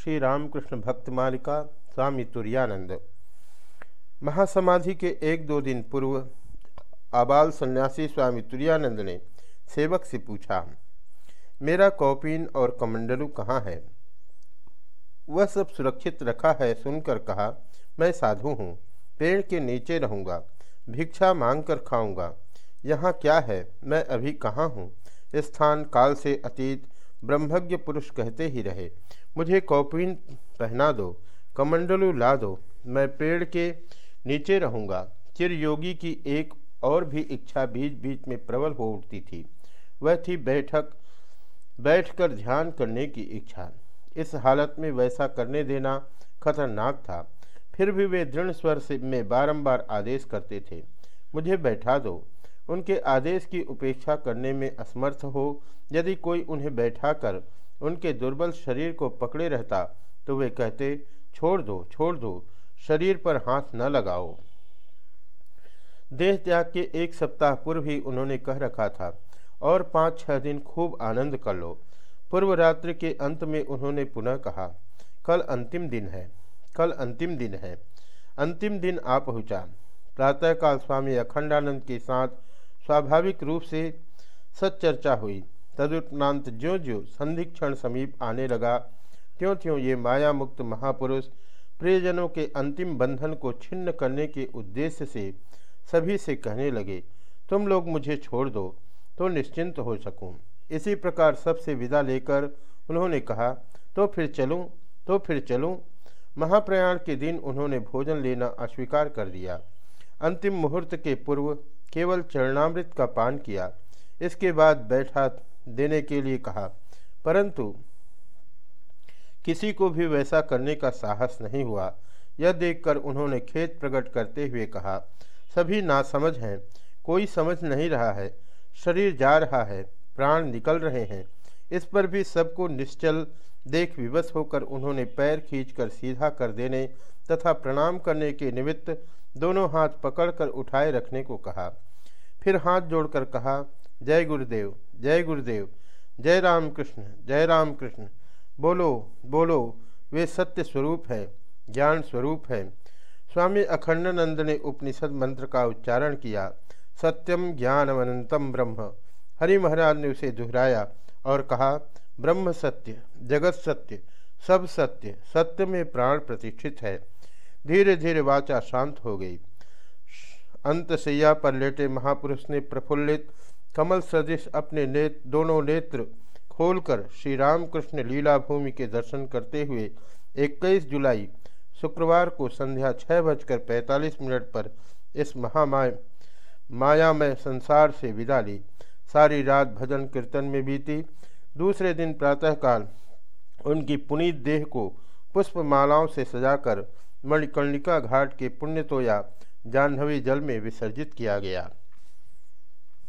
श्री रामकृष्ण भक्त मालिका स्वामी तुरानंद महासमाधि के एक दो दिन पूर्व आबाल सन्यासी स्वामी तुरानंद ने सेवक से पूछा, मेरा कौपिन और कमंडलू कहाँ है? वह सब सुरक्षित रखा है सुनकर कहा, मैं साधु हूँ, पेड़ के नीचे रहूँगा, भिक्षा मांग कर खाऊँगा, यहाँ क्या है, मैं अभी कहाँ हूँ? स्थान काल से अतीत ब्रह्मज्ञ पुरुष कहते ही रहे, मुझे कौपिन पहना दो, कमंडलू ला दो, मैं पेड़ के नीचे रहूँगा। चिर योगी की एक और भी इच्छा बीच बीच में प्रबल हो उठती थी। वह थी बैठक, बैठकर ध्यान करने की इच्छा। इस हालत में वैसा करने देना खतरनाक था। फिर भी वे दृढ़ स्वर से में बारंबार आदेश करते थे, मुझे बैठा दो उनके आदेश की उपेक्षा करने में असमर्थ हो। यदि कोई उन्हें बैठाकर उनके दुर्बल शरीर को पकड़े रहता तो वे कहते, छोड़ दो छोड़ दो, शरीर पर हाथ न लगाओ। देह त्याग के एक सप्ताह पूर्व ही उन्होंने कह रखा था, और पाँच छः दिन खूब आनंद कर लो। पूर्व रात्रि के अंत में उन्होंने पुनः कहा, कल अंतिम दिन है, कल अंतिम दिन है, अंतिम दिन आ पहुँचा। प्रातःकाल स्वामी अखंडानंद के साथ स्वाभाविक रूप से सच्चर्चा हुई। तदुपरांत ज्यो ज्यो संधिक्षण समीप आने लगा त्यों त्यों ये माया मुक्त महापुरुष प्रियजनों के अंतिम बंधन को छिन्न करने के उद्देश्य से सभी से कहने लगे, तुम लोग मुझे छोड़ दो तो निश्चिंत हो सकूँ। इसी प्रकार सबसे विदा लेकर उन्होंने कहा तो फिर चलूँ तो फिर चलूँ। महाप्रयाण के दिन उन्होंने भोजन लेना अस्वीकार कर दिया। अंतिम मुहूर्त के पूर्व केवल चरणामृत का पान किया, इसके बाद बैठा देने के लिए कहा, परंतु किसी को भी वैसा करने का साहस नहीं हुआ। यह देखकर उन्होंने खेत प्रकट करते हुए कहा, सभी नासमझ हैं, कोई समझ नहीं रहा है, शरीर जा रहा है, प्राण निकल रहे हैं। इस पर भी सबको निश्चल देख विवश होकर उन्होंने पैर खींचकर सीधा कर देने तथा प्रणाम करने के निमित्त दोनों हाथ पकड़कर उठाए रखने को कहा। फिर हाथ जोड़कर कहा, जय गुरुदेव जय गुरुदेव, जय राम कृष्ण जय राम कृष्ण बोलो बोलो, वे सत्य स्वरूप है, ज्ञान स्वरूप है। स्वामी अखंडानंद ने उपनिषद मंत्र का उच्चारण किया सत्यम ज्ञानमनंतम ब्रह्म। हरि महाराज ने उसे दोहराया और कहा, ब्रह्म सत्य, जगत सत्य, सब सत्य सत्य में प्राण प्रतिष्ठित है। धीरे धीरे वाचा शांत हो गई। अंत सैया पर लेटे महापुरुष ने प्रफुल्लित कमल सदृश अपने नेत, दोनों नेत्र खोलकर श्री रामकृष्ण लीला भूमि के दर्शन करते हुए 21 जुलाई, शुक्रवार को संध्या छः बजकर पैंतालीस मिनट पर इस महामाय, मायामय संसार से विदा ली। सारी रात भजन कीर्तन में बीती। दूसरे दिन प्रातःकाल उनकी पुनीत देह को पुष्पमालाओं से सजाकर मणिकर्णिका घाट के पुण्यतोया जाह्नवी जल में विसर्जित किया गया।